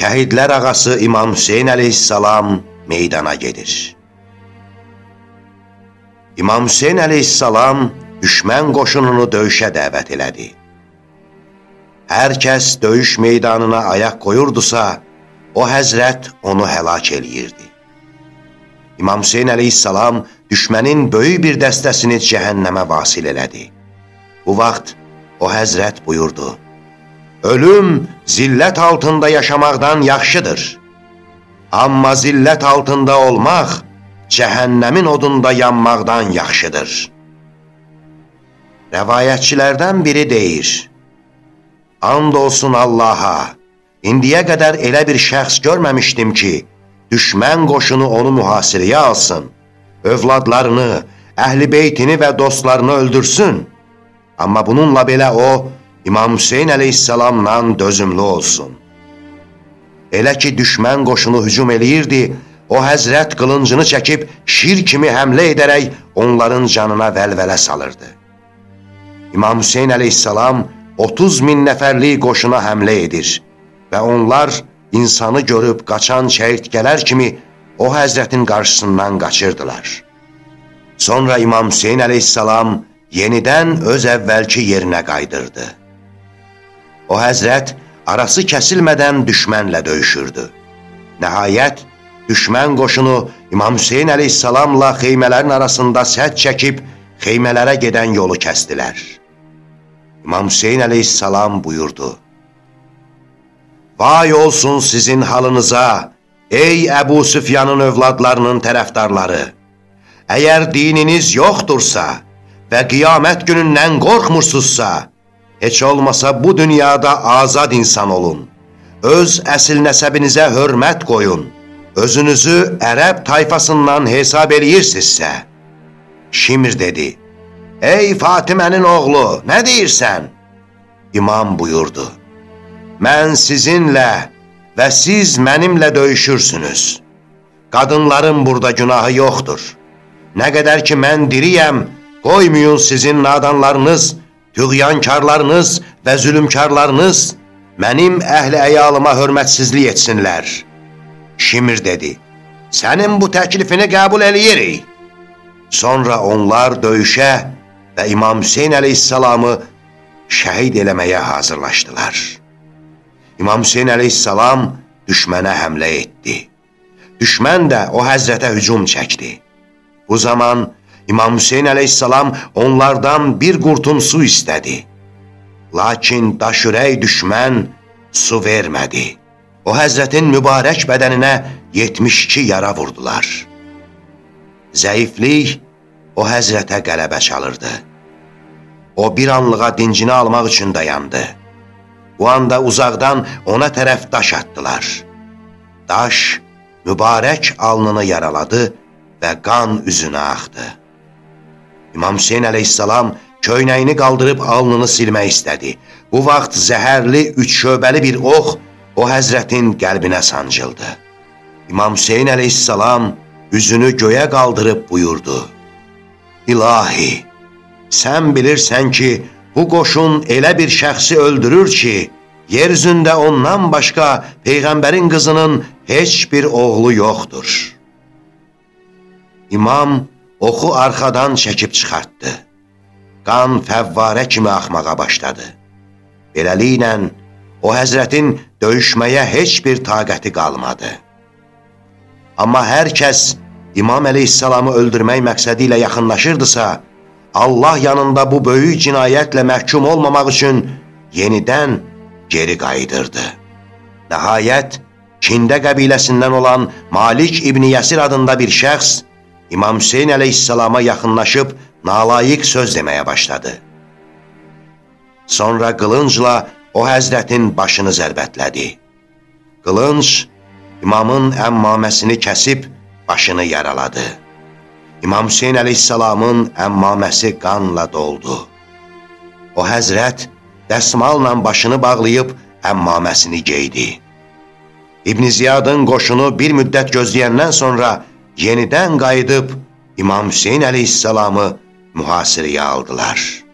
şəhidlər ağası İmam Hüseyin əleyhissalam meydana gedir. İmam Hüseyin əleyhissalam düşmən qoşununu döyüşə dəvət elədi. Hər kəs döyüş meydanına ayaq qoyurdusa, o həzrət onu həlak eləyirdi. İmam Hüseyin əleyhissalam düşmənin böyük bir dəstəsini cəhənnəmə vasil elədi. Bu vaxt o həzrət buyurdu, Ölüm zillət altında yaşamaqdan yaxşıdır. Amma zillət altında olmaq cəhənnəmin odunda yanmaqdan yaxşıdır. Rəvayətçilərdən biri deyir, And olsun Allaha, indiyə qədər elə bir şəxs görməmişdim ki, düşmən qoşunu onu mühasirəyə alsın, övladlarını, əhl-i beytini və dostlarını öldürsün. Amma bununla belə o, İmam Hüseyin əleyhissalamla dözümlü olsun. Elə ki, düşmən qoşunu hücum eləyirdi, o həzrət qılıncını çəkib şir kimi həmlə edərək onların canına vəlvələ salırdı. İmam Hüseyin əleyhissalam 30 min nəfərlik qoşuna həmlə edir və onlar insanı görüb qaçan şəhidgələr kimi o həzrətin qarşısından qaçırdılar. Sonra İmam Hüseyin əleyhissalam yenidən öz əvvəlki yerinə qaydırdı. O həzrət arası kəsilmədən düşmənlə döyüşürdü. Nəhayət, düşmən qoşunu İmam Hüseyin əleyhissalamla xeymələrin arasında sədd çəkib xeymələrə gedən yolu kəstilər. İmam Hüseyin əleyhissalam buyurdu, Vay olsun sizin halınıza, ey Əbu Süfyanın övladlarının tərəfdarları! Əgər dininiz yoxdursa və qiyamət günündən qorxmursuzsa, Heç olmasa bu dünyada azad insan olun. Öz əsil nəsəbinizə hörmət qoyun. Özünüzü ərəb tayfasından hesab eləyirsinizsə. Şimir dedi, Ey Fatimənin oğlu, nə deyirsən? İmam buyurdu, Mən sizinlə və siz mənimlə döyüşürsünüz. Qadınların burada günahı yoxdur. Nə qədər ki mən diriyəm, qoymayın sizin nadanlarınız tüğyankarlarınız və zülümkarlarınız mənim əhli əyalıma hörmətsizlik etsinlər. Şimir dedi, sənin bu təklifini qəbul eləyirik. Sonra onlar döyüşə və İmam Hüseyin əleyhissalamı şəhid eləməyə hazırlaşdılar. İmam Hüseyin əleyhissalam düşmənə həmlə etdi. Düşmən də o həzrətə hücum çəkdi. Bu zaman İmam Hüseyin əleyhissalam onlardan bir qurtum su istədi. Lakin daşürək düşmən su vermədi. O həzrətin mübarək bədəninə 72 yara vurdular. Zəiflik o həzrətə qələbə çalırdı. O bir anlığa dincini almaq üçün dayandı. Bu anda uzaqdan ona tərəf daş atdılar. Daş mübarək alnını yaraladı və qan üzünə axdı. İmam Hüseyin əleyhissalam köynəyini qaldırıb alnını silmək istədi. Bu vaxt zəhərli, üç şöbəli bir ox o həzrətin qəlbinə sancıldı. İmam Hüseyin əleyhissalam üzünü göyə qaldırıb buyurdu. İlahi, sən bilirsən ki, bu qoşun elə bir şəxsi öldürür ki, yeryüzündə ondan başqa Peyğəmbərin qızının heç bir oğlu yoxdur. İmam oxu arxadan çəkib çıxartdı. Qan fəvvarə kimi axmağa başladı. Beləliklə, o həzrətin döyüşməyə heç bir taqəti qalmadı. Amma hər kəs İmam əleyhissalamı öldürmək məqsədi ilə yaxınlaşırdısa, Allah yanında bu böyük cinayətlə məhkum olmamaq üçün yenidən geri qayıdırdı. Nəhayət, Kində qəbiləsindən olan Malik İbni Yəsir adında bir şəxs İmam Hüseyin əleyhissalama yaxınlaşıb nalayiq söz deməyə başladı. Sonra qılıncla o həzrətin başını zərbətlədi. Qılınc imamın əmmaməsini kəsib başını yaraladı. İmam Hüseyin əleyhissalamın əmmaməsi qanla doldu. O həzrət dəsmalla başını bağlayıb əmmaməsini geydi. İbn Ziyadın qoşunu bir müddət gözləyəndən sonra yenidən qayıdıb İmam Hüseyin əleyhissalamı mühasirəyə aldılar.